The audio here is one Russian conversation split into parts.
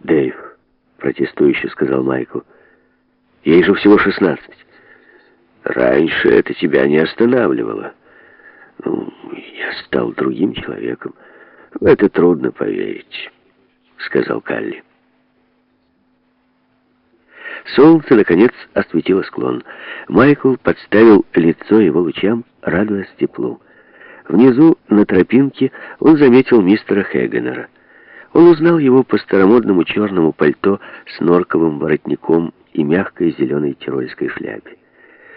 Дэйв, протестующе сказал Майкл, ей же всего шестнадцать. Раньше это тебя не останавливало. Ну, я стал другим человеком. В это трудно поверить, сказал Калли. Солнце, наконец, осветило склон. Майкл подставил лицо его лучам, радуясь теплу. Внизу, на тропинке, он заметил мистера Хегенера. Он узнал его по старомодному черному пальто с норковым воротником и мягкой зеленой тирольской шляпе.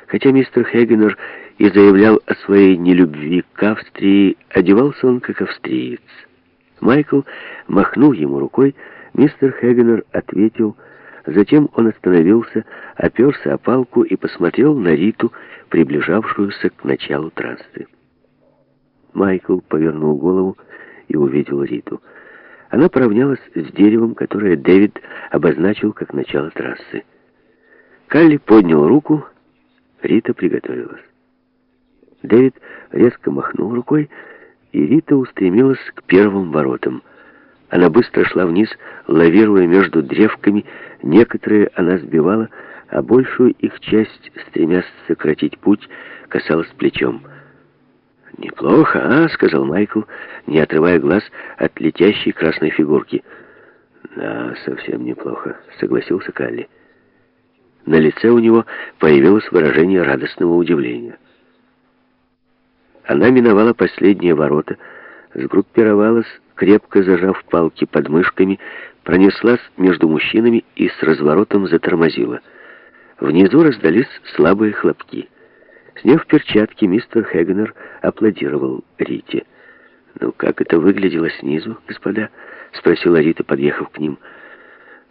Хотя мистер Хегенер и заявлял о своей нелюбви к Австрии, одевался он как австриец. Майкл махнул ему рукой, мистер Хегенер ответил Затем он остановился, оперся о палку и посмотрел на Риту, приближавшуюся к началу трассы. Майкл повернул голову и увидел Риту. Она поравнялась с деревом, которое Дэвид обозначил как начало трассы. Калли поднял руку, Рита приготовилась. Дэвид резко махнул рукой, и Рита устремилась к первым воротам — она быстро шла вниз, лавируя между древками. Некоторые она сбивала, а большую их часть, стремясь сократить путь, касалась плечом. «Неплохо, а?» — сказал Майкл, не отрывая глаз от летящей красной фигурки. «Да, совсем неплохо», — согласился Калли. На лице у него появилось выражение радостного удивления. Она миновала последние ворота, сгруппировалась крепко зажав палки под мышками, пронеслась между мужчинами и с разворотом затормозила. Внизу раздались слабые хлопки. Сняв перчатки, мистер Хегнер аплодировал Рите. «Ну, как это выглядело снизу, господа?» — спросила Рита, подъехав к ним.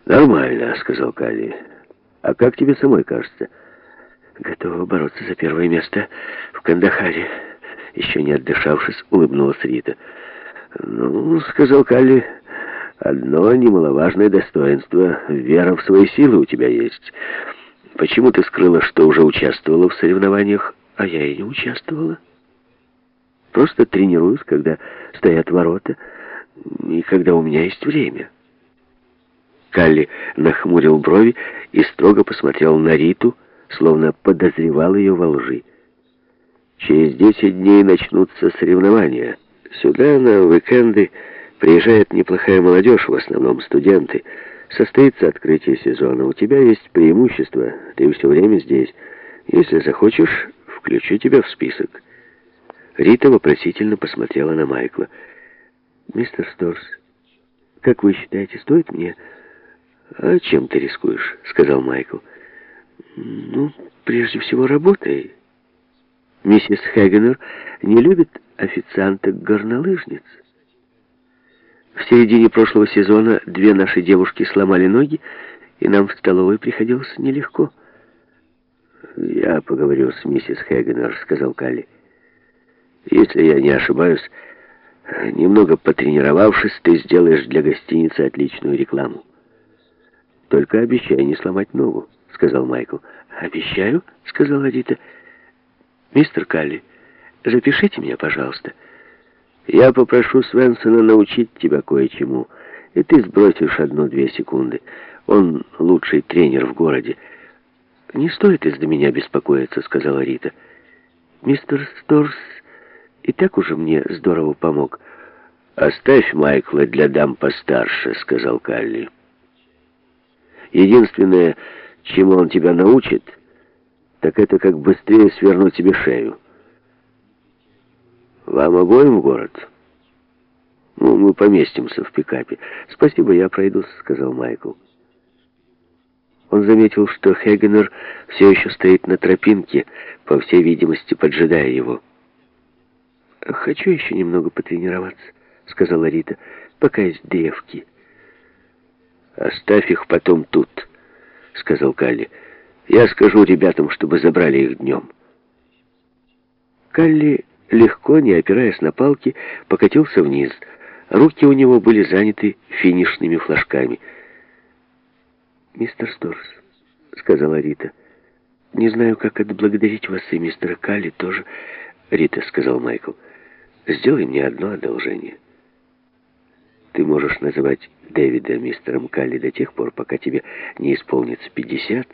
«Нормально», — сказал Калли. «А как тебе самой кажется?» «Готова бороться за первое место в Кандахаре». Еще не отдышавшись, улыбнулась Рита. «Ну, — сказал Калли, — одно немаловажное достоинство. Вера в свои силы у тебя есть. Почему ты скрыла, что уже участвовала в соревнованиях, а я и не участвовала? Просто тренируюсь, когда стоят ворота и когда у меня есть время». Калли нахмурил брови и строго посмотрел на Риту, словно подозревал ее во лжи. «Через десять дней начнутся соревнования». Сюда на уикенды приезжает неплохая молодежь, в основном студенты. Состоится открытие сезона. У тебя есть преимущество. Ты все время здесь. Если захочешь, включу тебя в список. Рита вопросительно посмотрела на Майкла. «Мистер Сторс, как вы считаете, стоит мне...» «А чем ты рискуешь?» — сказал Майкл. «Ну, прежде всего, работой». Миссис Хегенер не любит официанток-горнолыжниц. В середине прошлого сезона две наши девушки сломали ноги, и нам в столовой приходилось нелегко. «Я поговорю с миссис Хегенер», — сказал Калли. «Если я не ошибаюсь, немного потренировавшись, ты сделаешь для гостиницы отличную рекламу». «Только обещай не сломать ногу», — сказал Майкл. «Обещаю», — сказала Рита. «Мистер Калли, запишите меня, пожалуйста. Я попрошу Свенсона научить тебя кое-чему, и ты сбросишь одну-две секунды. Он лучший тренер в городе». «Не стоит из-за меня беспокоиться», — сказала Рита. «Мистер Сторс и так уже мне здорово помог». «Оставь Майкла для дам постарше», — сказал Калли. «Единственное, чему он тебя научит...» так это как быстрее свернуть себе шею. Вам обоим в город? Ну, мы поместимся в пикапе. Спасибо, я пройдусь, сказал Майкл. Он заметил, что Хегенер все еще стоит на тропинке, по всей видимости, поджидая его. «Хочу еще немного потренироваться», — сказала Рита, — «пока есть древки». «Оставь их потом тут», — сказал Калли. Я скажу ребятам, чтобы забрали их днем. Калли, легко, не опираясь на палки, покатился вниз. Руки у него были заняты финишными флажками. «Мистер Сторс», — сказала Рита, — «не знаю, как отблагодарить вас и мистера Калли тоже». «Рита», — сказал Майкл, — «сделай мне одно одолжение». Ты можешь называть Дэвида мистером Калли до тех пор, пока тебе не исполнится пятьдесят,